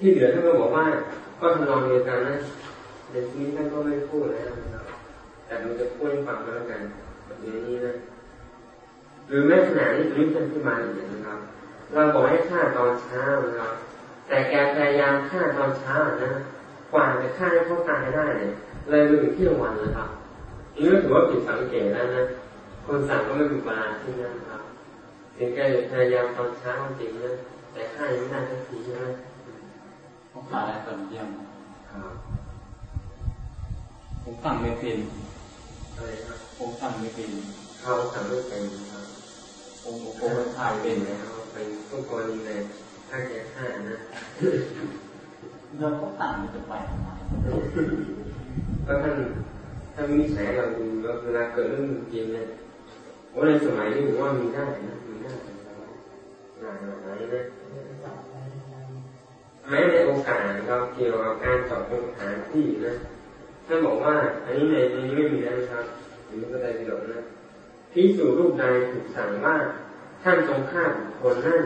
ที่เหลือท่านก็บอกว่าก็ทำนองเดียวกันนะในที่นี้ท่านก็ไม่พูดแล้วนะครับแต่มันจะพูดให้ฟังก็แล้วกันแบบนี้นะหรือแม้ขณะนี้ริท่านที่มาอย่างนะครับ เราบอกให้ฆ่าตอนเช้านะครับแต่แกพยายามฆ่าตอนเช้านะกว่าจะฆ่าให้เขาตายได้เนี่ยเลยมาถึงเที่ยงวันนะครับนี่ก็ถือว่าผิดสังเกตแล้วนะคนสั่งก็ไม่มีปลาที่นั่นครับถึงแกพยายามตอนเช้าจริงนะแต่ฆ่ายังไม่ได้ทันทีใช่ไหม ผมขาได้ตอนเยี่ยมครับผมสั่งไม่เป็นอะไรครับผมสั่งไม่เป็นเขาสั่งไม่เป็นครับผมผมถ่ายเป็นแล้วเป็นทุกกรณีเลยถ้าแกฆ่านะเราก็ต่างจะไปทำไมก็ท่านถ้ามีแสเราดูเวลาเกิดเรื่องจริงเนี่ยว่าในสมัยนี้ผมว่ามีได้นะมีได้หลายหลายนะ แม้ในโอกาสเราเกี่ยวกับการจอดสถานที่นะท่านบอกว่า อันนี้ในในนี้ไม่มีนะครับหรือก็ได้ประโยชน์นะที่สู่รูปใดถูกสั่งว่าท่านจงฆ่าบุคคลนั่น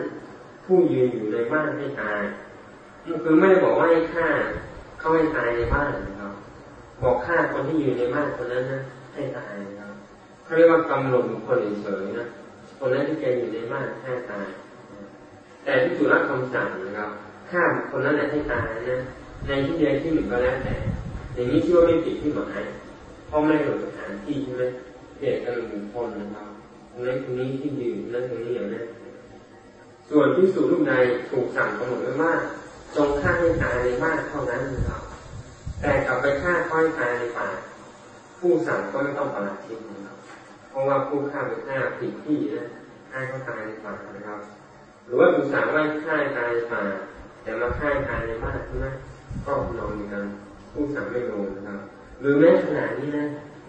ผู้ยืนอยู่ในบ้านให้ตายคือไม่ได้บอกว่าให้ฆ่าเขาให้ตายในบ้านนะครับบอกฆ่าคนที่อยู่ในบ้านคนนั้นนะให้ตายนะครับเขาเรียกว่ากำหนดคคลเฉยๆนะคนนั้นที่แกอยู่ในบ้านให้ตาย แต่ที่สุรับคำสั่งนะครับ ฆ่าคนนั้นให้ตายนะในที่ใดที่หนึ่งก็แล้วแต่อย่างนี้ชื่อว่าไม่ผิดที่หมายเพราะไม่ได้หลบสถานที่ใช่ไหมเกิดกันบุคคลนะครับตรงนั้นตรงนี้ที่ยืนนั่นตรงนี้อย่างนั้นส่วนที่สู่รูปในถูกสั่งกำหนดไว้ว่าจงฆ่าให้ตายในบ้านเท่านั้นนะครับแต่กลับไปฆ่าค่อยตายในป่าผู้สั่งก็ไม่ต้องประหลาชิกนะครับเพราะว่าผู้ฆ่าไปฆ่าผิดที่นะฆ่าเขาตายในป่านะครับ หรือว่าถูกสั่งว่าฆ่าตายในป่า แต่มาฆ่าตายในบ้านใช่ไหมก็นอนอยู่กันผู้สั่งไม่โดนนะครับ หรือแม้ขนาดนี้นะ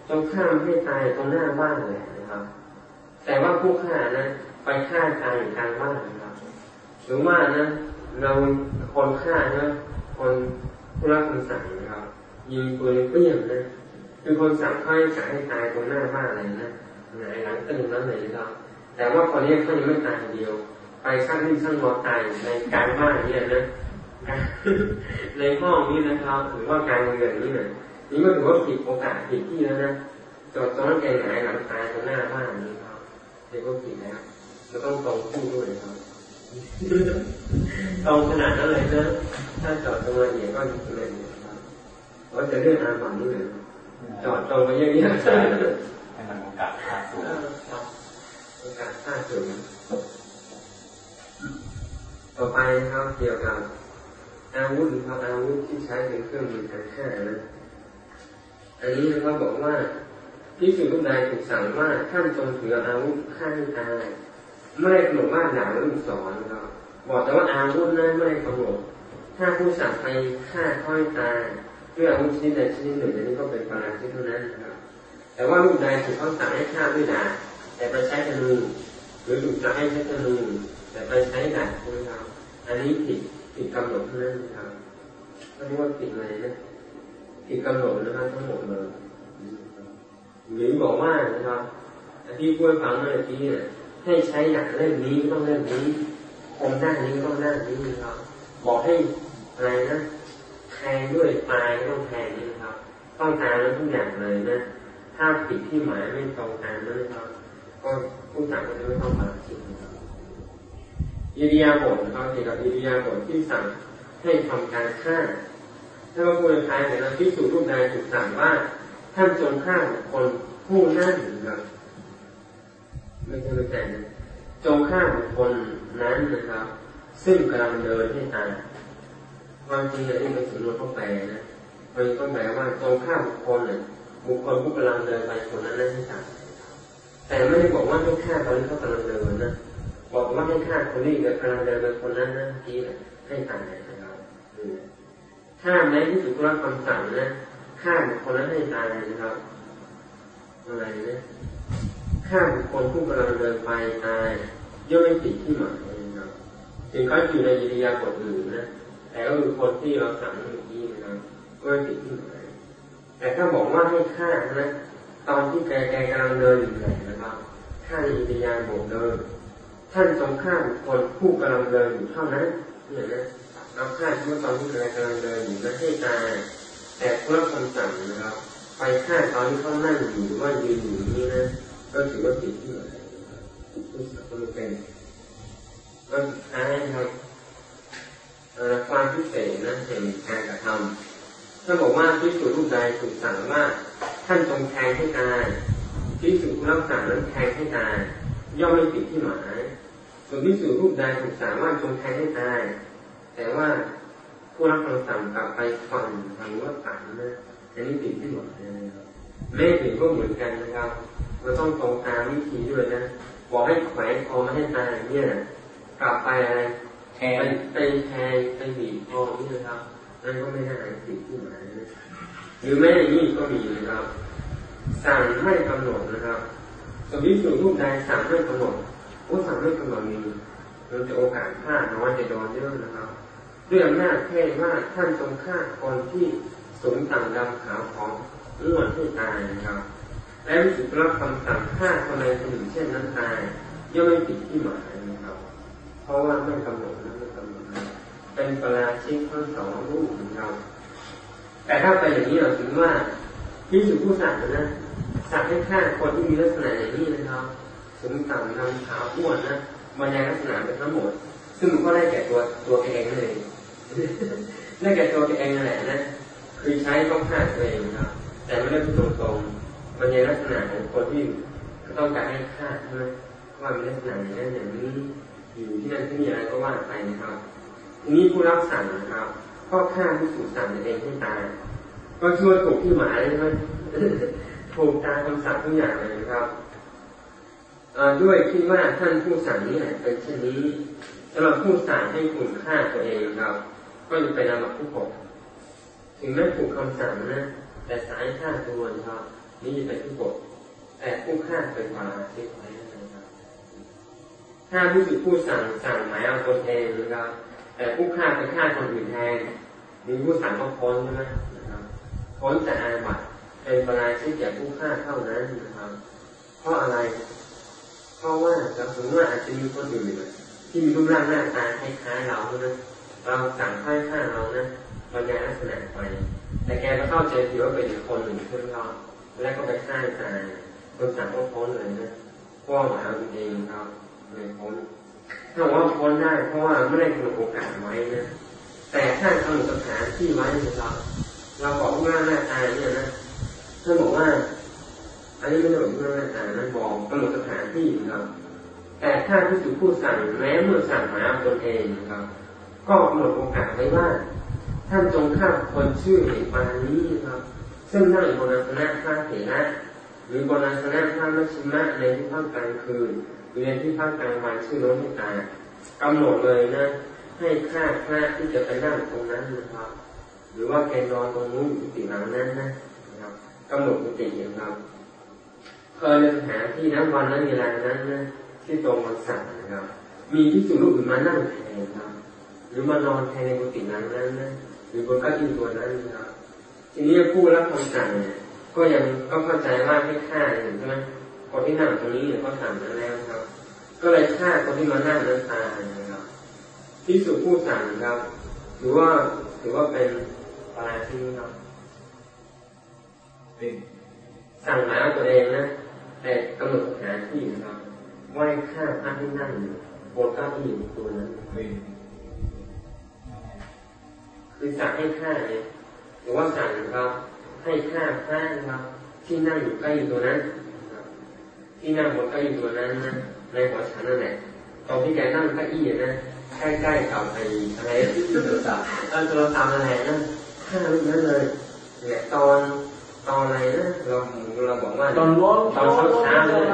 จงฆ่าให้ตายตรงหน้าบ้านเลยนะครับ แต่ว่าผู้ฆ่านะไปฆ่าตายอยู่กลางบ้านนะครับ หรือว่านะเราคนฆ่านะคนผู้รับคำสั่งนะครับยิงปืนเปรี้ยงนะคือคนสั่งให้สั่งให้ตายตรงหน้าบ้านอะไรนะไหนหลังตึงนั้นเลยนะครับแต่ว่าคนนี้เขายังไม่ตายเดียว ไปสร้างที่สร้างรอตายในกลางบ้านเนี่ยนะในห้องนี้นะครับหรือว่าการเงินนี่นะนี่ก็ถือว่าผิดโอกาสผิดที่แล้วนะจอดตอนนั้นแกหงายหลังตายตรงหน้าบ้านนี้ครับเด็กก็ผิดแล้วจะต้องตรงคู่ด้วยครับตรงขนาดนั้นเลยนะถ้าจอดตรงละเอียดก็เลยครับว่าจะเรื่องอาบัตินี่เลยจอดตรงมาเยอะๆใช่ให้มันโอกาสค่าสูงโอกาสค่าสูง ต่อไปครับเกี่ยวกับอาวุธครับอาวุธที่ใช้เป็นเครื่องมือการฆ่านะอันนี้นะครับบอกว่าที่สุรูปใดถูกสั่งว่าท่านจงถืออาวุธฆ่าให้ตายไม่ได้กำหนดว่าด่าลูกศรครับ บอกแต่ว่าอาวุธนั้นไม่ได้กำหนดถ้าผู้สั่งไปฆ่าค่อยตายด้วยอาวุธชนิดใดชนิดหนึ่งอันนี้ก็เป็นปาราชิกเท่านั้นนะครับ แต่ว่าลูกใดถูกเขาสั่งให้ฆ่าด้วยดาแต่ไปใช้ธนูหรือถูกสั่งให้ใช้ธนูแต่ไปใช้ดาบนะครับ อันนี้ผิดผิดกำหนดเท่านั้นนะครับไม่รู้ว่าผิดอะไรนะผิดกำหนดนะครับทั้งหมดเลยหรือบอกว่านะครับที่พูดฟังเมื่อกี้เนี่ยให้ใช้อย่างเล่มนี้ต้องเล่มนี้คมด้านนี้ต้องด้านนี้นะครับบอกให้อะไรนะแทงด้วยปลายต้องแทงนี่นะครับ ต้องการแล้วทุกอย่างเลยนะ ถ้าผิดที่หมายไม่ตรงกันนะครับก็ผู้สั่งก็จะไม่ต้องมาคิด อิริยาบถนะครับเกี่ยวกับอิริยาบถที่สั่งให้ทำการฆ่าถ้าว่าผู้ทายเนี่ยเราที่สู่รูปใดถูกสั่งว่าท่านจงฆ่าคนผู้นั่นนะครับไม่ใช่ไม่ใช่นะจงฆ่าบุคคลนั้นนะครับ ซึ่งกำลังเดินให้ตายความจริงเนี่ยนี่เป็นสำนวนข้อแปลนะมันก็แปลว่าจงฆ่าบุคคลเนี่ยบุคคลผู้กำลังเดินไปคนนั้นให้ตายแต่ไม่ได้บอกว่าให้ฆ่าตอนที่เขากำลังเดินนะ บอกว่าให้ฆ่าคนนี้กำลังเดินไปคนนั้นนะที่ให้ตายนะครับถ้าแม้ที่สุดรับคำสั่งนะฆ่าคคลนั้นให้ตายนะครับอะไรนะฆ่าคคลผู้กำลังเดินไปตายย่อมไม่ผิดที่หมายนะครับถึงเขาอยู่ในยิริยาบทอื่นนะแต่ก็คือคนที่เราสั่งเมื่อกี้นะครับก็ไม่ผิดที่หมายแต่ถ้าบอกว่าให้ฆ่านะตอนที่แกแกกำลังเดินอยู่ไหนนะครับฆ่าในยิริยาบทเดิน ท่านจงฆ่าบุคคลผู้กำลังเดินอยู่เท่านั้นเนี่ยนะเอาฆ่าเมื่อตอนที่กำลังเดินอยู่ไม่ให้ตายแต่ผู้รับคำสั่งนะครับ ไปฆ่าตอนที่เขานั่งอยู่หรือว่ายืนอยู่นี่นะก็ถือว่าผิดที่ไหนผู้สั่งก็ไม่เป็นก็สุดท้ายครับความพิเศษนะเห็นการกระทำถ้าบอกว่าพิสูจน์รูปใดถูกสั่งว่าท่านจงแทงให้ตายพิสูจน์รับสั่งนั้นแทงให้ตายย่อมไม่ผิดที่หมาย ส่วนพิสูจน์รูปใดถูกสั่งว่าจงแทงให้ตาย แต่ว่าผู้รับคำสั่งกลับไปฟังทางว่าสั่งนะอันนี้ผิดที่หมายนะครับแม่ถึงก็เหมือนกันนะครับเราต้องตรงตามวิธีด้วยนะบอกให้แขวนคอมาให้ตายเนี่ย กลับไปอะไรแทงไปแทงไปบีบคอนี่นะครับนั่นก็ไม่ได้ผิดที่หมายนะหรือแม่นี่ก็มีนะครับ สั่งไม่กำหนดนะครับสวิสุรูปใดสั่งไม่กำหนด ผู้สั่งไม่กำหนดมีเราจะโอกาสพลาน้อยจะโดนเยอะนะครับด้วยอำนาจแค่ว่าท่านทรงฆ่าคนที่สูงต่ำดำขาวของอ้วนให้ตายนะครับ และวิสุทธิรับคำสั่งฆ่าคนใดคนหนึ่งเช่นนั้นตายย่อมไม่ผิดที่หมายนะครับ เพราะว่าไม่กำหนดนะไม่กำหนดเป็นประราชิกทั้งสองรูปของเราแต่ถ้าไปอย่างนี้เราถึงว่าที่สุผู้สั่งนะสั่งให้ฆ่าคนที่มีลักษณะอย่างนี้นะครับ สูงต่ำดำขาวอ้วนนะบรรยายลักษณะเป็นทั้งหมด ซึ่งมันก็ได้แก่ตัวตัวเองเลยได้แก่ตัวเองนั่นแหละนะคือใช้ต้องฆ่าตัวเองครับ แต่ไม่ได้พูดตรงๆบรรยายลักษณะของคนที่ต้องการให้ฆ่าใช่ไหมว่ามีลักษณะอย่างนั้นอย่างนี้อยู่ที่นั่นที่นี่อะไรก็ว่าไปนะครับทีนี้ผู้รับสั่งนะครับก็ฆ่าผู้ถูกสั่งเองให้ตายก็ช่วยถูกที่หมายใช่ไหมถูกตามคำสั่งทุกอย่างเลยนะครับ ด้วยคิดว่าท่านผู้สั่งนี้เป็นเช่นนี้สำหรับผู้สั่งให้คุณฆ่าตัวเองครับก็จะเป็นอาบัติผู้ปกถึงแม้ถูกคำสั่งนะแต่สายฆ่าตัวนะครับนี่จะเป็นผู้ปกแต่ผู้ฆ่าเป็นวาเช็คไว้นะครับถ้าผู้ถูกผู้สั่งสั่งหมายเอาคนเองนะครับแต่ผู้ฆ่าไปฆ่าคนอื่นแทนมีผู้สั่งก็พ้นใช่ไหมนะครับพ้นจากอาบัติเป็นปราชิกแก่ผู้ฆ่าเท่านั้นนะครับ เพราะอะไร ราะว่าเราสมมติว่าอาจจะมีคนอื่นที่มีรูปร่างหน้าตาคล้ายๆเรานะเราสั่งค่ายฆ่าเรานะบรรยายลักษณะไปแต่แกก็เข้าใจผิดว่าเป็นคนหนึ่งเพื่อนเราแล้วก็ไปฆ่าตายคนสั่งก็พ้นเลยนะพ่อหายเอาเองครับเลยพ้นถ้าว่าพ้นได้เพราะว่าไม่ได้กำหนดโอกาสไว้นะแต่ถ้ากำหนดสถานที่ไว้เราเราบอกว่าหน้าตาเนี่ยนะท่านบอกว่า อันนี้ไม่ได้บอกว่าอ่านนั้นบอกกำหนดสถานที่นะครับ แต่ถ้าที่สุผู้สั่งแม้เมื่อสั่งหาตนเองนะครับ ก็กำหนดโอกาสไว้ว่าท่านจงฆ่าคนชื่อเหตุปานี้ครับ ซึ่งนั่งบนอาสนะข้าเถระหรือบนอาสนะข้ามัชิมะในที่ภาคกลางคืนหรือในที่ภาคกลางวันชื่อโน้นให้ตายกำหนดเลยนะ ให้ฆ่าพระที่จะไปนั่งตรงนั้นนะครับ หรือว่าแกนอนตรงนู้นอยู่ติหลังนั้นนะกำหนดกุฏิอย่างเรา เคยในสถานที่นั้นวันนั้นเวลานั้นนะที่ตรงวันสั่งนะครับ มีที่สุรูปอื่นมานั่งแทนครับ หรือมานอนแทนในกุฏินั้นนั้นนะหรือบนก้าอี้ตัวนั้นนะครับทีนี้ผู้รับคำสั่งเนี่ยก็ยังก็เข้าใจว่าให้ฆ่าเห็นใช่ไหมคนที่นั่งตรงนี้เนี่ยก็สั่งนั้นแล้วครับ ก็เลยฆ่าคนที่มานั่งนั้นตายนะครับที่สุผู้สั่งครับถือว่าถือว่าเป็นปาที่ครับเป็นสั่งหาตัวเองนะ แต่กำหนดสถานที่นะครับไหว้ข้าพระที่นั่งบนเก้าอี้ตัวนั้นคือสั่งให้ข้าเนี่ยหรือว่าสั่งครับให้ข้าพระนะครับ ที่นั่งอยู่ใกล้ตัวนั้นที่นั่งบนเก้าอี้ตัวนั้นนะในหัวฉันนั่นแหละตอนที่แกนั่งเก้าอี้นะใกล้ๆกับไอ้อะไรโทรศัพท์เออโทรศัพท์อะไรนะข้ารูปนั้นเลยเนี่ยตอน ตอนอะไรนะเราเราบอกว่าตอนร้อนตอนเช้าเช้าเลย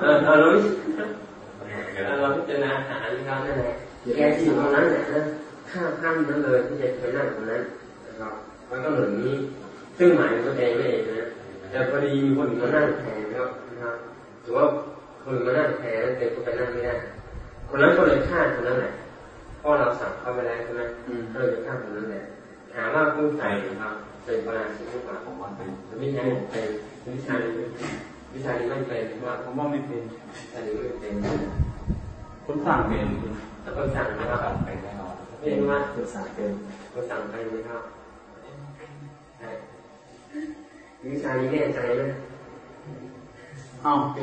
เออเราเราเราพิจารณาอาหารนะครับนั่นแหละแกที่อยู่ตรงนั้นแหละนะข้ามข้ามนั้นเลยที่จะไปนั่งตรงนั้นนะครับมันก็เหมือนนี้ ซึ่งหมายถึงตัวเองไม่เองนะแต่พอดีมีคนมานั่งแทนครับนะครับถือว่าคนมานั่งแทนแล้วเด็กก็ไปนั่งไม่ได้คนนั้นก็เลยฆ่าคนนั้นแหละพราะเราสั่งเข้าไปแล้วใช่ไหมก็เลยฆ่าคนนั้นแหละถามว่าผู้ใส่ครับ เป็นปราชิกกว่าของมันเป็นไม่ใช่เป็นวิชาวิชานี้ไม่เป็นว่าผมว่าไม่เป็นวิชานี้ไม่เป็นคนสั่งเป็นแต่คนสั่งนะครับไปแน่นอนไม่เห็นว่าภาษาเป็นเราสั่งไปไหมครับใช่วิชานี้แน่ใจไหมอ้าวก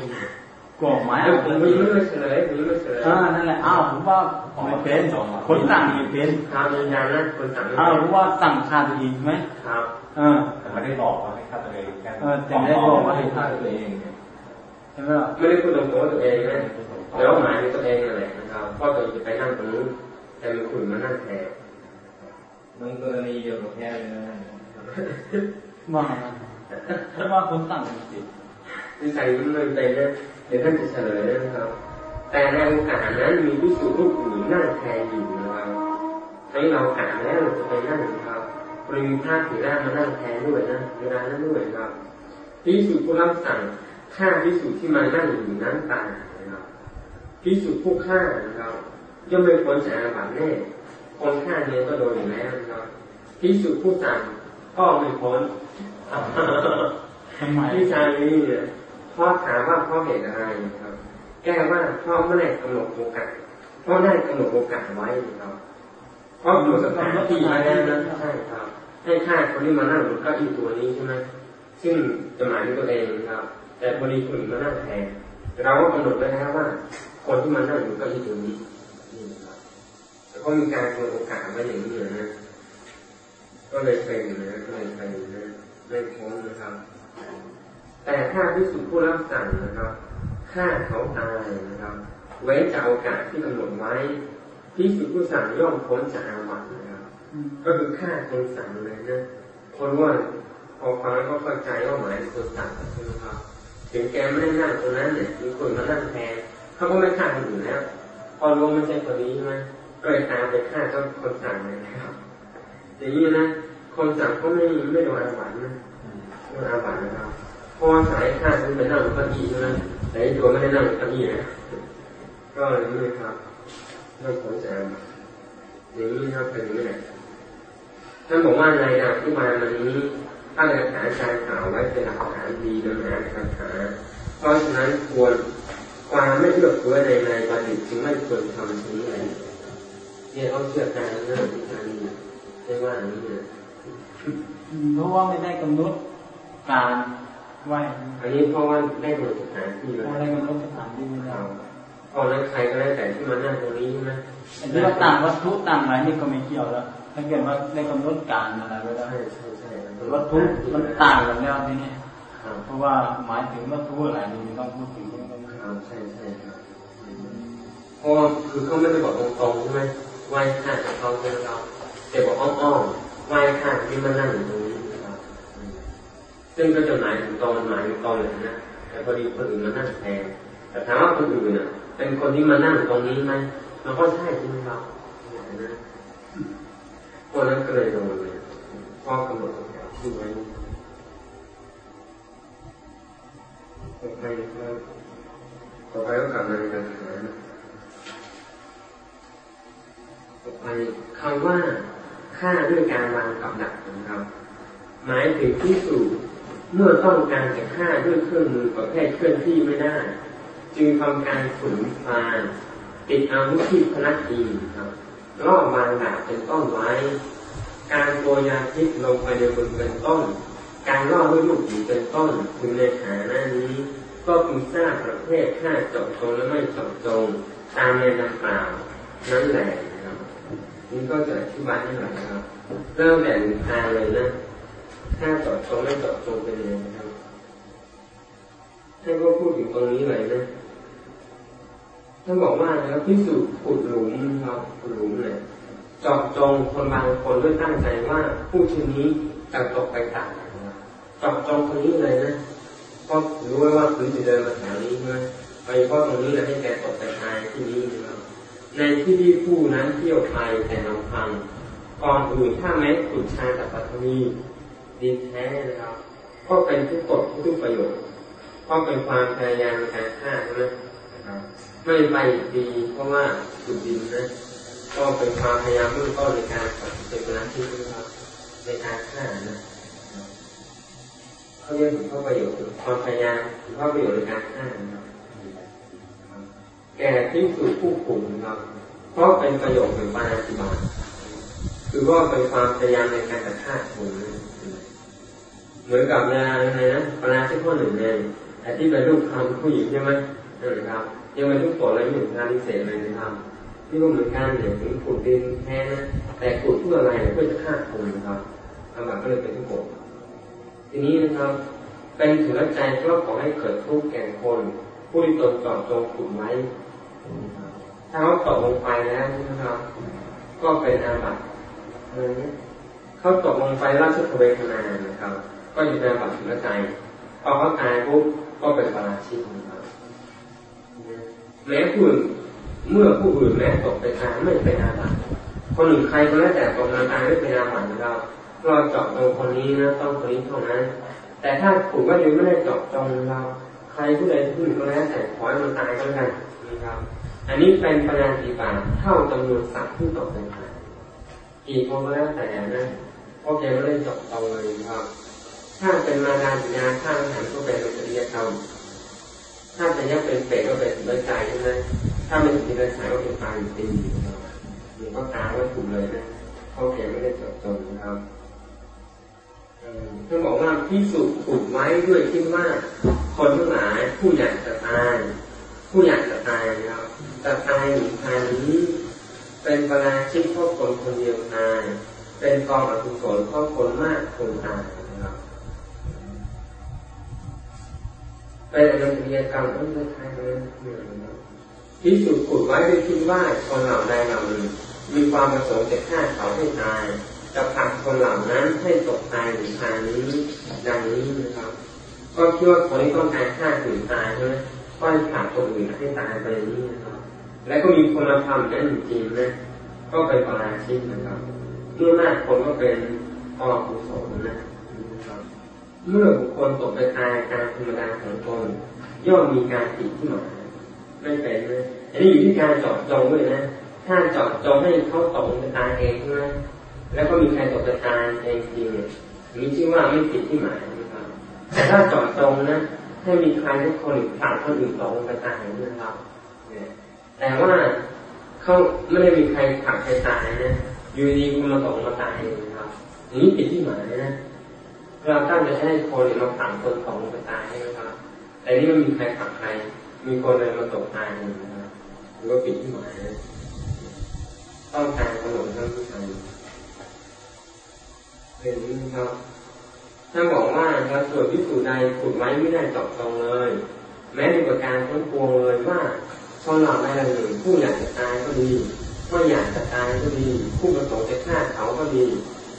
รอกไหมเดี๋ยวผมยังไม่เฉลยผมยังไม่เฉลยอ่านั่นแหละอ้าวผมว่าไม่เป็นคนต่างไม่เป็นครับยืนยันนะคนสั่งไม่อ้าวเป็นรู้ว่าสั่งฆ่าตัวเองใช่ไหมครับเออแต่ไม่ได้บอกว่าให้ฆ่าตัวเองแค่เออแต่ไม่ได้บอกว่าให้ฆ่าฆ่าตัวเองเนี่ยใช่ไหมล่ะไม่ได้พูดตรงๆว่าตัวเองนะแต่ว่าหมายถึงตัวเองนั่นแหละนะครับเพราะตัวเองจะไปนั่งตรงนู้นแต่มีคุณมานั่งแทนมันกรณีเดียวกับแค่เลยนะว่าเพราะว่าคนต่างกันสินิสัยมันไม่เป็นนะเดี๋ยวท่านจะเฉลยนะครับ แต่ในโอกาสนั้นมีพิสูจน์รูปอื่นนั่งแทนอยู่นะครับให้เราอ่านแล้วเราจะไปนั่งนะครับปริมีพระถือร่างมานั่งแทนด้วยนะเวลานั้นด้วยครับพิสูจน์ผู้รับสั่งฆ่าพิสูจน์ที่มานั่งอยู่นั้นตายนะครับพิสูจน์ผู้ฆ่านะครับย่อมไม่พ้นจากอาบัติแน่คนฆ่าเนี่ยก็โดนอยู่แล้วนะครับพิสูจน์ผู้สั่งก็ไม่พ้นทำไมวิชานี้เนี่ยพ่อถามว่าพ่อเหตุอะไรนะครับ แก้ว่าพ่อไม่ได้กำหนดโอกาสพ่อได้กำหนดโอกาสไว้นะครับพราะอยู่สถานที่มาแล้วนะใช่ครับให้ฆ่าคนที่มานั่งบนเก้าอี้ตัวนี้ใช่ไหมซึ่งจะหมายถึงตัวเองนะครับ แต่พอดีคนอื่นมานั่งแทนเราก็กำหนดไว้แล้วว่า คนที่มานั่งบนเก้าอี้ตัวนี้นี่ครับแล้วก็มีการกำหนดโอกาสไว้อย่างนี้นะก็เลยเป็นนะก็เลยเป็นนะไม่พ้นนะครับ แต่ถ้าพิสุดผู้รับสั่งนะครับ ฆ่าเขาตายนะครับ เว้นจากโอกาสที่กำหนดไว้พิสุผู้สั่งย่อมพ้นจากอาบัตินะครับ ก็คือฆ่าคนสั่งเลยนะคนว่าพอฟังแล้วก็เข้าใจว่าหมายถึงคนสั่งใช่ไหมครับ ถึงแกไม่ได้นั่งตรงนั้นเนี่ยมีคนมานั่งแทนเขาก็ไม่ฆ่าคนอื่นแล้วพอรู้ไม่ใช่คนนี้ใช่ไหมก็เลยตามไปฆ่าเจ้าคนสั่งเลยนะครับ อย่างนี้นะคนสั่งก็ไม่ไม่โดนอาบัตินะไม่โดนอาบัตินะครับเพราะว่าสายฆ่าคุณไปนั่งบนเก้าอี้ใช่ไหม แต่ตัวไม่ได้นั่งบนเก้าอี้นะ ก็อย่างนี้นะครับไม่พ้นจากอาบัติอย่างนี้ครับเป็นอย่างนี้แหละท่านบอกว่าในอธิบายมันนี้ถ้าหลักฐานการกล่าวไว้เป็นหลักฐานดีโดยหาหลักฐาเพราะฉะนั้นควรความไม่เลือกเฟื้อในในบัณฑิตจึงไม่ควรทำสิ่งนี้เลยเนี่ยต้องเชื่อการเรื่องที่การนี้ไม่ว่าอันนี้เนี่ยเพราะว่าไม่ได้กำหนดการ ไว้อันนี้เพราะว่าได้หมดสถานที่แล้วอะไรกำหนดสถานที่ไม่ได้เพราะนั้นใครก็ได้แต่ที่มานั่งตรงนี้ใช่ไหมอันนี้ว่าต่างวัตถุต่างอะไรนี่ก็ไม่เกี่ยวแล้วถ้าเกิดว่าได้กำหนดการอะไรไว้แล้วใช่ใช่ใช่วัตถุมันต่างกันแล้วทีนี้ครับเพราะว่าหมายถึงวัตถุอะไรนี่ไม่ต้องพูดถึงตรงนี้ครับใช่ใช่ครับเพราะว่าคือเขาไม่ได้บอกตรงๆใช่ไหมไหว้ข้าเขาเป็นเราแต่บอกอ้อมๆไหว้ข้าที่มานั่งอยู่ตรงนี้นะครับ ซึ่งก็จะหมายถึงตรงหมายถึงตรงเลยนะแต่พอดีคนอื่นมานั่งแทนแต่ถามว่าคนอื่นน่ะ เป็นคนที่มานั่งตรงนี้ไหมมันก็ใช่ใช่ไหมครับนะพวกนั้นก็เลยโดนเลยพ่อกำหนดแถวที่ไว้ต่อไปนะครับต่อไปก็กลับมาในการหาต่อไปคำว่าฆ่าด้วยการวางกับดักนะครับ หมายถึงที่สูจ เมื่อต้องการจะฆ่าด้วยเครื่องมือประเภทเคลื่อนที่ไม่ได้ จึงทำการฝืนฟานติดอาวุธที่พนักยิงครับรอบวางดาบเป็นต้นไว้ การโปรยาพิษลงไปในบนเป็นต้น การล่อด้วยลูกหญิงเป็นต้นถึงในฐานะนี้ ก็คือทราบประเภทฆ่าเจาะจงและไม่เจาะจงตามในดังกล่าวนั่นแหละนะครับนี่ก็จะอธิบายให้หน่อยนะครับ เริ่มแต่งทางเลยนะ ถ้าเจาะจงไม่เจาะจงเป็นยังไงนะครับท่านก็พูดถึงตรงนี้เลยนะท่านบอกว่านะครับพิสูจน์ขุดหลุมนะครับขุดหลุมเนี่ยจาะจงคนบางคนด้วยตั้งใจว่าผู้ชนนี้จะตกไปต่ายนะครับจาะจงคนนี้เลยนะเพราะรู้ไว้ว่าคุณจะเดินมาแถวนี้ใช่ไหมไปเพราะตรงนี้แล้วให้แกตกไปตายที่นี้นะครับในที่ที่ผู้นั้นเที่ยวไปแต่ลำพังก่อนอื่นถ้าแม้ขุนชาจากปัทวี ดินแท้นะครับก็เป็นทุกกฎทุกประโยชน์ก็เป็นความพยายามในการฆ่าใช่ไหมนะครับไม่ไปดีเพราะว่าขุดดินนะก็เป็นความพยายามเบื้องต้นในการเป็นเวลาที่นะครับในการฆ่านะเขาเรียกถึงข้อประโยชน์ความพยายามถึงข้อประโยชน์ในการฆ่านะครับแก่ที่สู่ผู้ขุนครับเพราะเป็นประโยชน์เป็นปาฏิบัติคือว่าเป็นความพยายามในการกระทาคน เหมือนกับเวลาอะไรนะเวลาที่ข้อหนึ่งเนี่ยที่เป็นลูกทำผู้หญิงใช่ไหมนั่นครับยังเป็นทุกข์อะไรอยู่งานพิเศษเลยนะครับที่ก็เหมือนกันเนี่ยถึงขุดดินแท้นะแต่ขุดเพื่ออะไรเพื่อจะฆ่าคนนะครับอาบัติก็เลยเป็นทุกข์ทีนี้นะครับ เป็นถือใจเพราะขอให้เกิดทุกข์แก่คนผู้ที่ตนจอดจงขุดไว้ถ้าเขาตกลงไปแล้วนะครับ ก็เป็นอาบัติเขาตกลงไปราชเวทนานะครับ ก็อยู่ในบัติถือใจพอเขาตายปุ๊บก็เป็นปราชิกนะครับแม้ผู้อื่นเมื่อผู้อื่นแม้ตกไปตายไม่เป็นอาบัติคนหนึ่งใครก็แล้วแต่ตกมาตายไม่เป็นอาบัตินะครับเราเจาะตรงคนนี้นะต้องคนนี้เท่านั้น แต่ถ้าถูกว่ายังไม่ได้เจาะจงเรา ใครผู้ใดผู้หนึ่งก็แล้วแต่ขอให้มันตายก็แล้วกันนะครับ อันนี้เป็นปัญญาตีบาเท่าจำนวนสัตว์ที่ตกเป็นตายกี่คนก็แล้วแต่นะเพราะแกไม่ได้เจาะจงเลยครับ ถ้าเป็นมาดาจิญาข้างหันก็เป็นจริยธรรมถ้าจะยักเป็นเปรตก็เป็นใบใจใช่ไหมถ้าเป็นสิ่งที่สายก็เป็นตายตีหรือก็ตาก็ถูกเลยนะเขาแกไม่ได้จาะจงนะครับท่านบอกว่าพิสุถูกไว้ด้วยคิดว่าคนทั้งหลายผู้อยากจะตาย ผู้อยากจะตายนะครับแต่ตายหนึ่งทางนี้เป็นปราชิกเพราะคนคนเดียวตาย เป็นกองอกุศลเพราะคนมากคนตาย นะครับเป็นอนันตริยกรรมต้องไม่ใช่เลยพิสุขุดไว้ด้วยคิดว่าคนเหล่าใดเหล่าหนึ่งมีความประสงค์จะฆ่าเขาให้ตายจะผลักคนเหล่านั้นให้ตกตายหรือทางนี้ดังนี้นะครับ ก็คิดว่าคนที่ต้องการฆ่าถึงตายใช่ไหมก็ให้ผลักคนอื่นให้ตายไปนี้นะครับ และก็มีคนมาทำนั้นจริงๆนะก็เป็นปราชิกนะครับเมื่อมากคนก็เป็นอกุศลนะครับ เมื่อบุคคลตกไปตายการธรรมดาของตนย่อมมีการติดที่หมายไม่เป็นเลยอันนี้อยู่ที่การเจาะจงด้วยนะถ้าเจาะจงให้เขาตกไปตายเองใช่ไหมแล้วก็มีใครตกไปตายเองจริงเนี่ยมีชื่อว่าไม่ติดที่หมายนะครับแต่ถ้าเจาะจงนะถ้มีใครทุกคนสั่งคนอื่นตกไปตายนะครับแต่ว่าเขาไม่ได้มีใครขับใครตายนะอยู่ดีคุณมาตกมาตายนะครับนี้ติดที่หมายนะ เราตั้งจะให้คนมาขังคนตกไปตายนะครับแต่นี่ไม่มีใครขับใคร มีคนเลยมาตกตายนะครับหรือว่าปิดที่หมายนะต้องการขนมทั้งผู้ชายเป็นนี้ครับท่านบอกว่าครับส่วนพิสูจน์ใดขุดไว้ไม่ได้จบตรงเลย แม้ในประการทั้งปวงเลยว่าชนเหล่าใดหนึ่งผู้อยากจะตายก็ดีไม่อยากจะตายก็ดี ผู้ประสงค์จะฆ่าเขาก็ดี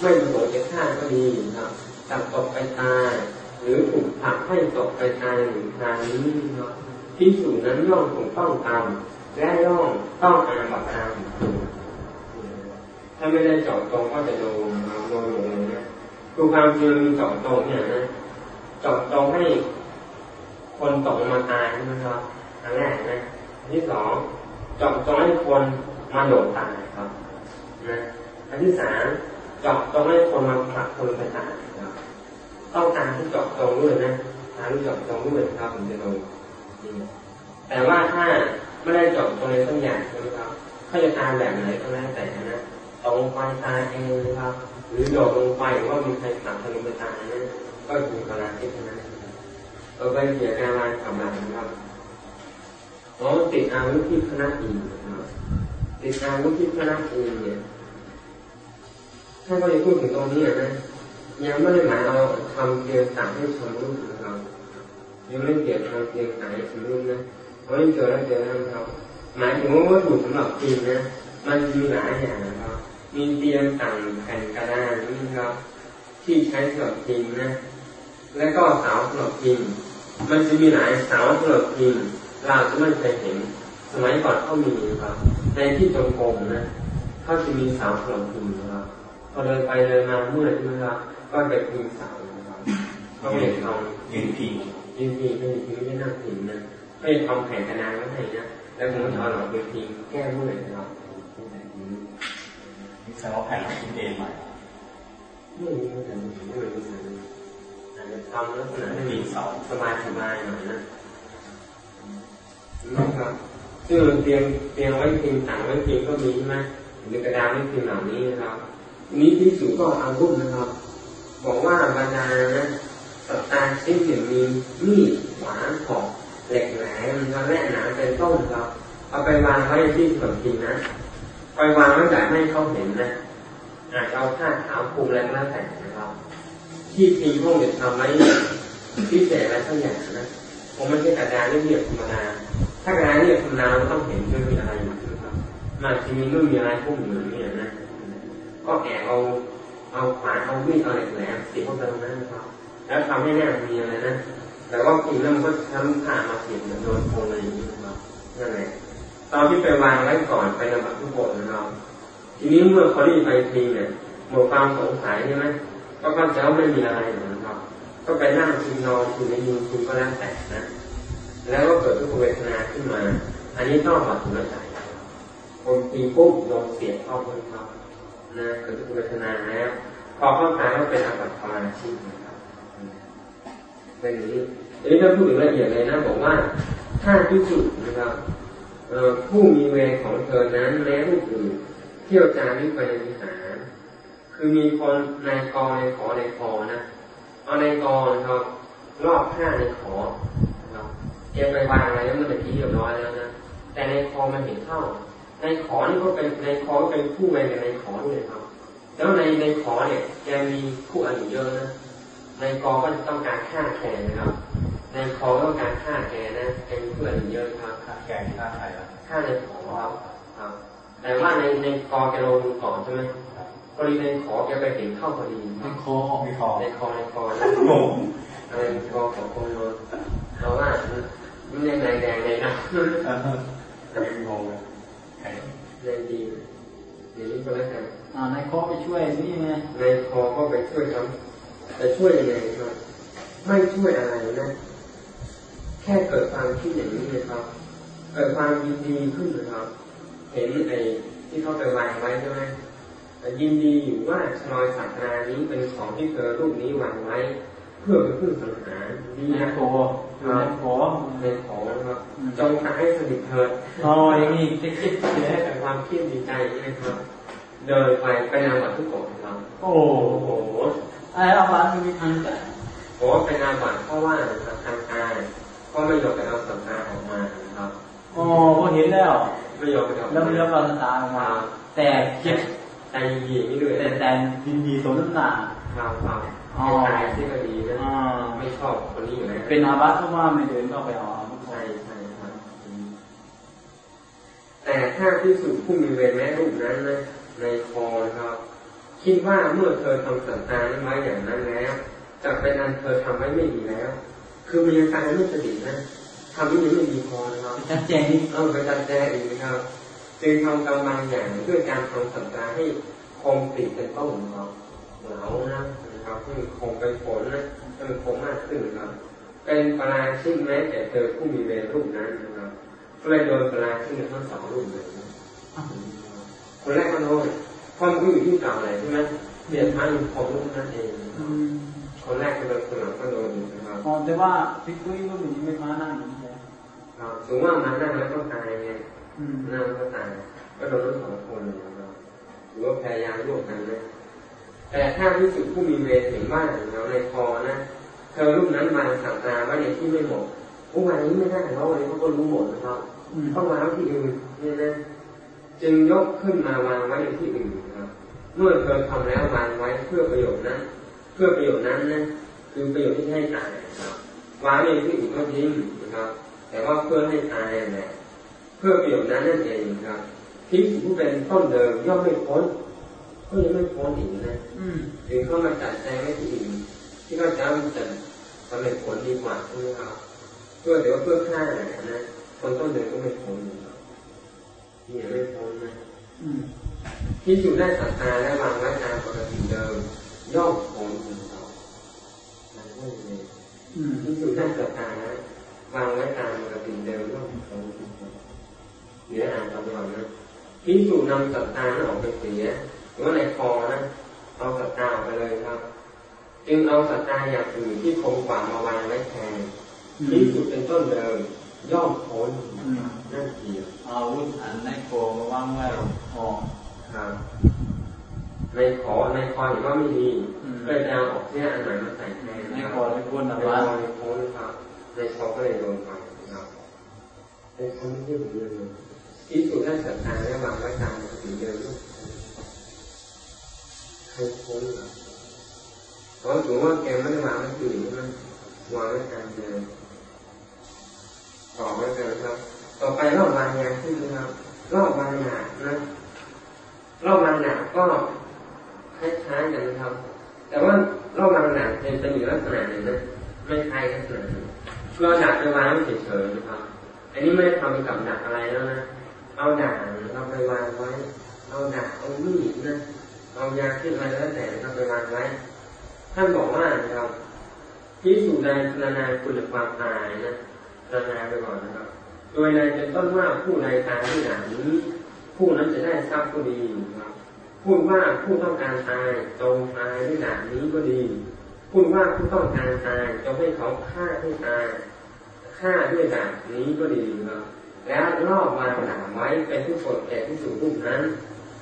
ไม่ประสงค์จะฆ่าก็ดีครับ จับตกไปตายหรือถูกผลักให้ตกไปตายหรือทางนี้ครับพิสูจน์นั้นย่อมถูกต้องตามและย่อมต้องอาบัตตามถ้าไม่ได้เจาะตรงก็จะโดนโดนหมดเลยนะคือความจริงมีเจาะตรงเนี่ยนะเจาะตรงให้คนตกมาตายนะครับอันแรกนะอันที่สองเจาะตรงให้คนมาโดดตายครับนะอันที่สามเจาะตรงให้คนมาผลักคนไปตาย ต้องการที่เจาะตรงด้วยนะตามที่เจาะตรงด้วยครับถึงจะโดนแต่ว่าถ้าไม่ได้เจาะตรงในต้นอย่างใช่ไหมครับเขาจะตายแบบไหนก็แล้วแต่นะตรงไปตายเองนะครับ หรือโดดลงไปหรือว่ามีใครผลักทะลุไปตายนั้นก็คือปราชิกนั้นเราไปเสียการงานทำงานนะครับอ๋อติดอาวุธที่คณะอีนะครับติดอาวุธที่คณะอีเนี่ยถ้าเราจะพูดถึงตรงนี้นะ ยังไม่ได้หมายเอาทำเพียงสั่งให้ชำรุดนะครับยังไม่เกี่ยวทำเพียงสั่งให้ชำรุดนะเพราะนี่เจอแล้วเจอแล้วครับหมายถึงว่าวัตถุสำหรับกินนะมันมีหลายอย่างนะครับมีเตียงต่างแผ่นกระดานนี่ครับ ที่ใช้สำหรับพิมพ์นะและก็เสาสำหรับพิมพ์มันจะมีหลายเสาสำหรับพิมพ์เราจะไม่เคยเห็น สมัยก่อนเขามีครับ ในที่จงกรมนะเขาจะมีเสาสำหรับพิมพ์นะครับพอเดินไปเดินมาเมื่อใช่ไหมครับ ก็จะพิมพ์เสานะครับเขาไม่ทำยืนพิงยืนพิงไม่ยืนไม่นั่งพิมพ์นะไม่ทำแผ่นกระดานไว้ให้นะแล้วผมก็เอาหลอดไปพิมพ์แก้เมื่อยนะครับนี่แสดงว่าแผ่นคิดเองใหม่ไม่มีไม่มีไม่มีไม่มีอาจจะทำลักษณะให้มีสองสบายสบายหน่อยนะนะครับซึ่งเตรียมเตรียมไว้พิมพ์ต่างไว้พิมพ์ก็มีใช่ไหมหรือกระดาษไว้พิมพ์เหล่านี้นะครับมนี้พิสูจก็อาวุธนะครับ บอกว่าบรรดานะสัตตาชิ้นหนึ่งมีมีดขวานขอกเหล็กแหลมและแร่หนาเป็นต้นครับเอาไปวางไว้ที่ส่วนจริงนะไปวางไว้แบบไม่เขาเห็นนะอาจจะเอาผ้าขาวคลุมอะไรก็แล้วแต่นะครับ ที่จริงพวกเด็กทำไว้พิเศษอะไรสักอย่างนะผมไม่ใช่กระดาษเรียบธรรมดาถ้ากระดาษเรียบธรรมดามันต้องเห็นด้วยมีอะไรอยู่นะครับมันจะมีนู่นมีอะไรพวกอยู่นี่นะก็แอบเอา เอาขวานเอามีดเอาเหล็กแหลมเสียบเข้าไปตรงนั้นนะครับ แล้วทำให้แน่มีอะไรนะ แต่ว่าจริงแล้วมันก็ทำผ่ามาเสียบเหมือนโดนโคอะไรอย่างนี้นะครับนั่นแหละตอนที่ไปวางไว้ก่อนไปนำบัตรทุกคนนะครับทีนี้เมื่อเขาได้ไปทีเนี่ยหมดความสงสัยใช่ไหมก็เข้าใจว่าไม่มีอะไรนะครับ ก็ไปนั่งคุนนอนคุณในยืนคุณก็แล้วแต่นะ แล้วก็เกิดทุกขเวทนาขึ้นมา อันนี้ต้องหลับหัวใจคนตีปุ๊บโดนเสียบเข้าเลยค นะเกิดทุกขเวทนาแล้วพอเข้าใจว่าเป็นอาบัติปาราชิกนะครับเป็นอย่างนี้อันนี้ถ้าพูดถึงละเอียดเลยนะบอกว่าถ้าพิจุนะครับผู้มีเวรของเธอนั้นแม้ผู้อื่นเที่ยวจาริกไปในวิหาร คือมีคนนายกในขอในคอนะเอาในกอนะครับรอบผ้าในขอนะครับเตรียมไปวางอะไรแล้วมันเป็นที่เรียบร้อยแล้วนะแต่ในคอมันเห็นเข้า ในขอนี่ก็เป็นในคอก็เป็นผู้เวรกับในขอด้วยครับ แล้วในในขอเนี่ยแกมีคู่อริเยอะนะในกอก็ต้องการฆ่าแกนะครับ ในคอต้องการฆ่าแกนะแกมีคู่อริเยอะครับฆ่าแกงฆ่าใครล่ะฆ่าในขอครับครับ แต่ว่าในในกอแกลงมือก่อนใช่ไหมพอดีในขอแกไปเห็นเข้าพอดีไม่คอไม่คอในคอในคอแล้วโง่อะไรคอของคนนอนเราว่ามันในในแดงในนะจะไม่งงเลย ใครในดีเดี๋ยวนี้ก็แล้วกันอ่าในคอไปช่วยนี่ไงในคอก็ไปช่วยทำแต่ช่วยยังไงครับ ไม่ช่วยอะไรนะ แค่เกิดความคิดอย่างนี้เลยครับ เกิดความยินดีขึ้นนะครับ เห็นไอ้ที่เขาไปวางไว้ใช่ไหมยินดีอยู่ว่าชลอยศาสนานี้เป็นของที่เธอรูปนี้วางไว้ เพื่อเป็นพึ่งสังหารดีในนะคออยู่ในคอในของนะครับจงทำให้สนิทเถิดอ๋ออย่างนี้จะคิดจะได้แต่ความคิดดีใจนะครับ เดินไปไปนำบัตรทุกคนครับโอ้โอ้โหไอ้อาบานมีทางแต่ผมว่าเป็นอาบัตเพราะว่านะครับทางกายก็ไม่ยอมไปเอาสัมภาระออกมานะครับอ๋อพอเห็นแล้วไม่ยอมไปเอาแล้วแล้วก็ตามมา แต่คิดใจยีนี่ด้วยแต่แต่ยินดีสมน้ำหนักความความ อ๋อตายที่ก็ดีนะอ่าไม่ชอบคนนี้อยู่แล้วเป็นอาบัติเพราะว่าไม่เดินเข้าไปเอาอาวุธใช่ใช่ครับอืมแต่ถ้าที่สุดผู้มีเวรแม้รูปนั้นนะในคอนะครับ คิดว่าเมื่อเธอทำสันตานั้นไว้อย่างนั้นแล้วจะเป็นอันเธอทำไว้ไม่ดีแล้ว คือมีอาการไม่สตินะทำให้มันไม่ดีพอนะครับชัดเจนนี่เอาไปจัดแจงอีกนะครับจึงทำกำลังอย่างด้วยการทำสัญญาให้คงติดเป็นต้นนะครับเหลานะนะครับ ให้คงเป็นผลนะให้มันคงมากขึ้นนะครับ เป็นปราชิกแม้แต่เธอผู้มีเวรรูปนั้นนะครับก็เลยโดนปราชิกทั้งสองรูปเลยนะคนแรกก็โดนเพราะมันก็อยู่ที่เก่าเลยใช่ไหมเปลี่ยนทั้งคงรูปนั่นเองอืมคนแรกก็โดนคนหลังก็โดนนะครับอ๋อแต่ว่าพี่ตุ้ยก็มีไม่มานั่งอย่างนี้ใช่ครับถึงว่ามันนั่งแล้วก็ตายไงอืมนั่งก็ตายก็โดนทั้งสองคนเลยนะครับหรือว่าพยายามร่วมกันนะ แต่ถ้าที่สุดผู้มีเวรเห็นว่าแล้วในคอนะเธอรูปนั้นมาสั่งตาไว้ในที่ไม่หมดโอ้วันนี้ไม่ได้เพราะวันนี้เขาก็รู้หมดนะครับอืมต้องวางที่อื่นนี่นะจึงยกขึ้นมาวางไว้ในที่อื่นนะครับ เมื่อเธอทำแล้ววางไว้เพื่อประโยชน์นั้น เพื่อประโยชน์นั้นนะคือประโยชน์ที่ให้ตายนะครับวางในที่อื่นก็จริงนะครับ แต่ว่าเพื่อให้ตายนั่นแหละเพื่อประโยชน์นั้นนั่นเองครับที่ผู้เป็นต้นเดิมย่อมไม่พ้น ก็ยังไม่พ้นอีกนะอืมจึงเข้ามาจัดแจงไว้ที่อื่นที่ก็จะมันจะสำเร็จผลดีกว่าใช่ไหมครับเพื่อเดี๋ยวเพื่อฆ่านะคนต้นเดิมก็ไม่พ้นนะครับนี่ยังไม่พ้นนะอืมที่อยู่ได้สัตตาและวางไว้ตามปกติเดิมย่อมพ้นนะครับนั่นเองอืมที่อยู่ได้สัตตานะวางไว้ตามปกติเดิมย่อมพ้นเดี๋ยวอ่านตอนนะที่อยู่นำสัตตานั้นออกไปเสีย หรือว่าในคอนะเอาสัตตาออกไปเลยครับ จึงเอาสัตตาอย่างอื่นที่คงกว่ามาวางไว้แทนที่สุดเป็นต้นเดิมย่อมพ้นอืมนั่นเองอาวุธอันในโคมาว่างไว้อ๋อครับในขอในคอเห็นว่าไม่ดีก็เลยเอาออกเนี่ยอันไหนมาใส่แทนในนะครับคอในก้นในนะคอวะในโค้งครับในคอก็เลยโดนไปนะครับในคนที่อยู่เดินที่สุดได้ศรัทธาและวางไว้ตามปกติเดิมลูก ใครโค้งเหรอเพราะถือว่าแกไม่ได้มาไม่ถึงนะวางไว้กันต่อไว้กันครับ ต่อไปรอบวางยาขึ้นนะครับรอบวางหนานะรอบวางหนาก็คล้ายๆกันนะครับ แต่ว่ารอบวางหนาเป็นเป็นอยู่ลักษณะหนึ่งนะไม่คล้ายลักษณะหนึ่งเราดักไปวางเฉยๆนะครับ อันนี้ไม่ได้ทำกับดักอะไรแล้วนะ เอาด่างเราไปวางไว้ เอาด่างเอามีดนะ เอายาขึ้นอะไรแล้วแต่เราไปวางไว้ ท่านบอกว่านะครับพิสูจ น์ใดพรรณนาคุณความตายนะพรรณนาไปก่อนนะครับ โดยนเป็นต้นว่าผู้ใดตายด้วยด่างนี้ผู้นั้นจะได้ทรัพย์ก็ดีนะครับพูดว่าผู้ต้องการตายจงตายด้วยด่างนี้ก็ดีพูดว่าผู้ต้องการตายจงให้เขาฆ่าให้ตายฆ่าด้วยด่างนี้ก็ดีนะครับแล้วรอบวางด่าไว้เป็นผู้กดแก่ที่สูงผู้นั้น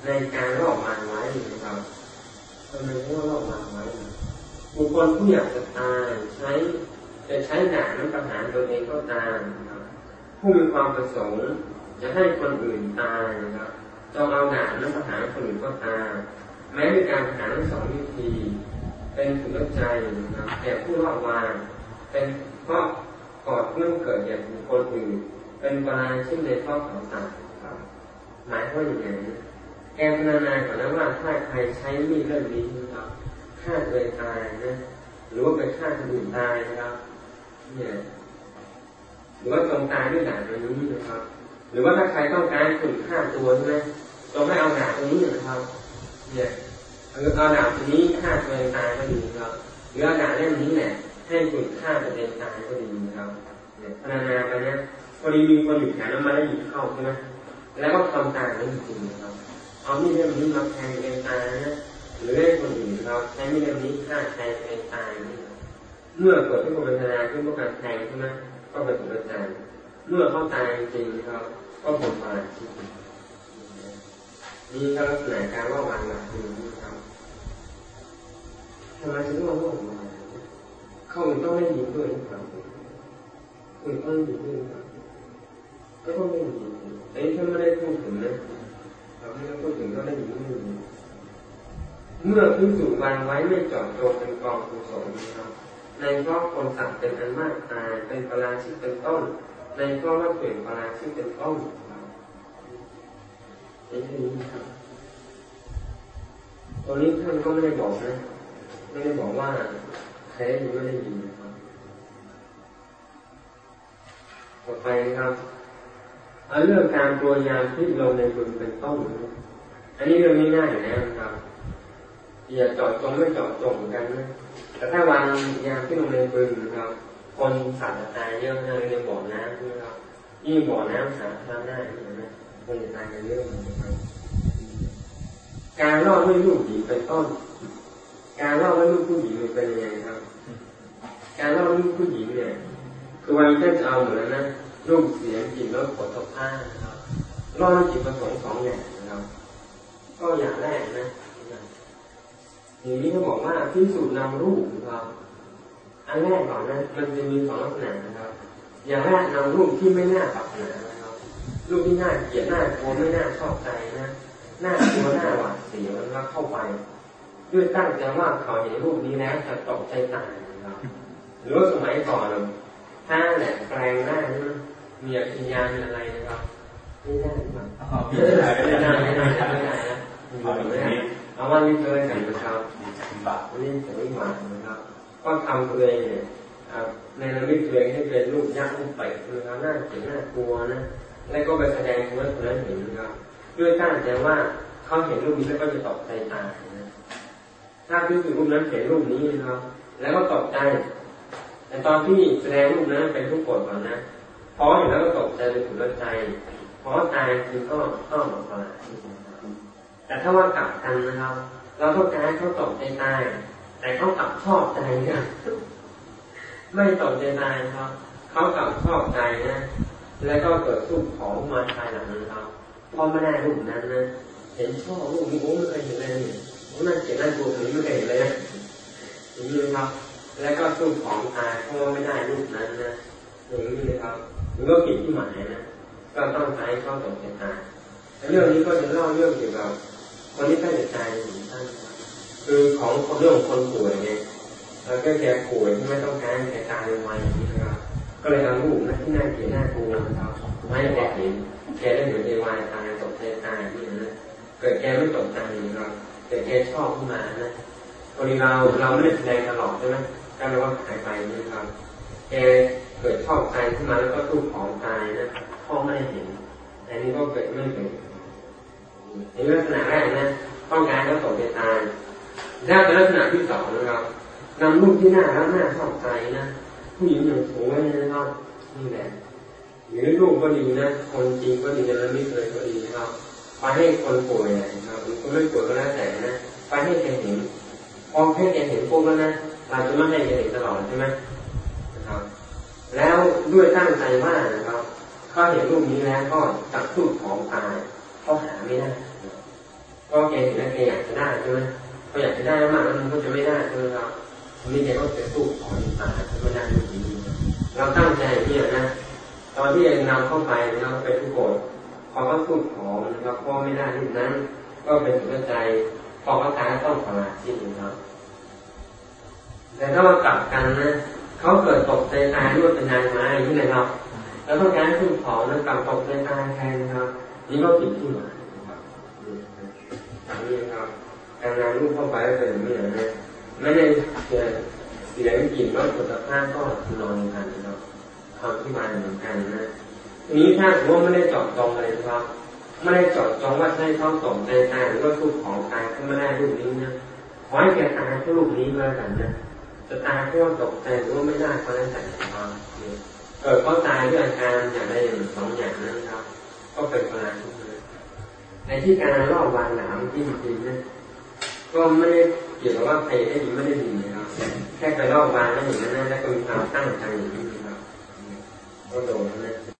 ในการรอบวางไว้นะครับทำไมว่ารอบวางไว้บุคคลผู้อยากจะตาย จะใช้ด่างนั้นประหารตัวเองก็ตามนะครับ ผู้มีความประสงค์จะให้คนอื่นตายนะครับจงเอาด่างนั้นประหารคนอื่นก็ตามแม้ในการประหารทั้งสองวิธี เป็นถุนใจนะครับแต่ผู้รอบวางเป็นเพราะก่อเรื่องเกิดอย่างบุคคลอื่น เป็นปลายชื่อในข้อของต่างครับหมายว่าอย่างไรแกพนานาก่อนนะว่าถ้าใครใช้มีดเล่มนี้นะครับฆ่าตัวตายนะหรือว่าไปฆ่าคนอื่นตายนะครับ เนี่ยหรือว่าจงตายด้วยด่างตัวนี้นะครับ หรือว่าถ้าใครต้องการคุณฆ่าตัวใช่ไหมจงให้เอาด่างตัวนี้นะครับ เนี่ยเออเอาด่างตัวนี้ฆ่าตัวเองตายก็ดีครับหรือเอาด่างเล่มนี้เนี่ยให้คุณฆ่าตัวเองตายก็ดีนะครับเนี่ยพนานาไปเนี่ยพอดีมีคนอยู่แถวนั้นมาแล้วหยิบเข้าใช่ไหมแล้วก็ทำตายนั้จริงนะครับ เอามีดเล่มนี้มาแทงเองตายนะหรือให้คนอื่นเราใช้มีดเล่มนี้ฆ่าแทงเองตายนี่ เมื่อเกิดที่คนเป็นทนาขึ้นเพราะการแทงใช่ไหมก็เป็นผลประจานเมื่อเข้าตายจริงครับ ก็ผลมาจริงนี่ก็ลักษณะการว่าวางหลักคือนะครับทำไมถึงต้องว่าวาเขาอื่นต้องได้ยินด้วยครับอื่นต้องยินด้วยครับก็ต้องได้ยินอันนี้ถ้าไม่ได้พูดถึงนะเราไม่ได้พูดถึงก็ได้ยินไม่ยินเมื่อพิสูจน์วางไว้ไม่เจาะจงเป็นกองกุศลนะครับ ในเพราะคนสัตว์เป็นอันมากตายเป็นปราชิกเป็นต้น ในเพราะว่าเปลี่ยนปราชิกเป็นต้นครับเป็นแค่นี้ครับตรงนี้ท่านก็ไม่ได้บอกนะ ไม่ได้บอกว่าใครได้ยินไม่ได้ยินนะครับต่อไปนะครับเอาเรื่องการตัวยามพิษลงในบึงเป็นต้นนะครับอันนี้เรื่องง่ายๆอยู่แล้วนะครับอย่าเจาะจงไม่เจาะจงกันนะ แต่ถ้าวางยามที่ลงในบึงนะครับ คนสัตว์ตายเยอะนะในบ่อน้ำนะครับยิ่งบ่อน้ำสาธารณะนี่นะคนจะตายกันเยอะนะครับการล่อด้วยลูกหญิงเป็นต้น การล่อด้วยลูกผู้หญิงเป็นยังไงครับ การล่อดลูกผู้หญิงเนี่ย คือวันนี้จะเอาเหมือนนะรูปเสียงกลิ่นรสผลตผ้านะครับล่อด้วยจิตประสงค์สองอย่างนะครับ ก็อย่างแรกนะ อย่างนี้เขาบอกว่าพิสูจน์นำรูปนะครับอันแรกก่อนนะมันจะมีสองลักษณะนะครับ อย่างแรกนำรูปที่ไม่น่าปรารถนานะครับ รูปที่น่าเกลียดน่ากลัวไม่น่าชอบใจนะน่ากลัวน่าหวาดเสียวแล้วเข้าไป ด้วยตั้งใจว่าเขาเห็นรูปนี้แล้วจะตกใจตายนะครับหรือว่าสมัยก่อนถ้าแหละแปลงหน้านี่มีอภิญญามีอะไรนะครับไม่ได้ครับไม่ได้ไม่ไม่ได้ได้ไม่ได้ไม่ได้นะไม่ได้ เอาว่านี่เคยกันนะครับบาปนี่จะไม่มานะครับ ก็ทำตัวเองเนี่ยในระมิตตัวเองให้เป็นรูปยักษ์รูปเป็ดนะครับน่าเกลียดน่ากลัวนะแล้วก็ไปแสดงคนนั้นคนนั้นเห็นนะครับด้วยตั้งใจว่าเขาเห็นรูปนี้แล้วก็จะตกใจตายนะถ้าพิสูจรูปนั้นเห็นรูปนี้นะครับ แล้วก็ตกใจ แต่ตอนที่แสดงรูปนั้นเป็นทุกข์โกรธก่อนนะพอเห็นแล้วก็ตกใจเป็นถุนใจพอตายจริงก็ต้องหมดไป แต่ถ้าว่ากลับกันนะครับ เราต้องการให้เขาตกใจตาย แต่เขากลับชอบใจเนี่ยไม่ตกใจตายครับ เขากลับชอบใจนะ แล้วก็เกิดรูปของมาภายหลังนะครับพอไม่ได้รูปนั้นนะเห็นชอบรูปนี้โอ้ไม่เคยเห็นเลยเนี่ยน่าเกลียดน่ากลัวนี้ไม่เคยเห็นเลยนะอย่างนี้นะครับ แล้วก็สู้ของตายเพราะว่าไม่ได้รูปนั้นนะอย่างนี้นะครับมันก็ผิดที่หมายนะก็ต้องใช้ข้อตกใจตายเรื่องนี้ก็จะเล่าเรื่องเกี่ยวกับ คนที่ใกล้จะตายถึงท่านคือของเรื่องคนป่วยไงแล้วก็แกป่วยที่ไม่ต้องการแกตายไวอย่างนี้นะครับก็เลยเอารูปนะที่น่าเกลียดน่ากลัวนะครับไม่แกเห็นแกได้เหมือนเอวายตายตกใจตายนี่นะเกิดแกไม่ตกใจนะครับแต่แกชอบขึ้นมานะพอดีเราเราไม่ได้แสดงตลอดใช่ไหมก็เลยว่าหายไปนะครับแกเกิดชอบใจขึ้นมาแล้วก็ตู้ของตายนะพ่อไม่ได้เห็นอันนี้ก็เกิดไม่เห็น นลักษณะแรกนะต้องการก็ตกใจตายแล้วเป็นลักษณะที่สองนะครับนำรูปที่หน้าแล้วหน้าชอบใจนะผู้หญิงอย่างสวยนะครับนี่แหละหรือรูปก็ดีนะคนจริงก็ดีจะมิดเลยก็ดีนะครับไปให้คนป่วยนะครับหรือคนไม่ป่วยก็แล้วแต่นะไปให้แกเห็นพอให้แกเห็นปุ๊บแล้วนะเราจะไม่ให้แกเห็นตลอดใช่ไหมนะครับ แล้วด้วยตั้งใจว่านะครับเขาเห็นรูปนี้แล้วก็จับทูบของตาย เขาหาไม่ได้ก็แกเห็นแล้วแกอยากจะได้ใช่ไหมก็อยากจะได้มากแล้วมันก็จะไม่ได้ใช่ไหมครับทีนี้แกก็จะทูบของตายไม่ได้รูปนี้เราตั้งใจที่นะตอนที่นำเข้าไปเราไปทุกโกรธพอเขาทูบของนะครับพ่อไม่ได้รูปนั้น ก็เป็นหัวใจพอเขาตายต้องขอลาชิ้นครับแต่ถ้าเรากลับกันนะเขาเกิดตกใจตายด้วยเป็นนายไม้ที่ไหนครับแล้วต้องการขึ้ของนั้นกลับตกใจตายแทนนะครับ นี่ก็ผิดที่หมายนะครับนี่ครับการนำลูกเข้าไปเป็นอย่างนี้นะไม่ได้เสียเสียงกลิ่นว่าสุขภาพก็นอนกันนะครับคำที่มาเหมือนกันนะทีนี้ถ้าสมมติไม่ได้จาะจองอะไรนะครับ ไม่ได้จาะจองว่าใช่เขาตกใจตายหรือว่าทุกของตายเขาไม่ได้รูปนี้นะขอให้แกตายเพราะรูปนี้ก็แล้วกันนะจะตายเพราะว่าตกใจหรือว่าไม่ได้ก็แล้วแต่ครับเกิดเขาตายด้วยอาการอย่างใดอย่างสองอย่างนั้นครับ ก็เป็นพลังในที่การรอบวางหนามที่จริงๆนะก็ไม่ได้เกี่ยวกับว่าใครได้ยินไม่ได้ยินนะครับแค่การอบวางนั่นอย่างนั้นแล้วก็มีความตั้งใจอย่างนี้นะครับก็โดนะ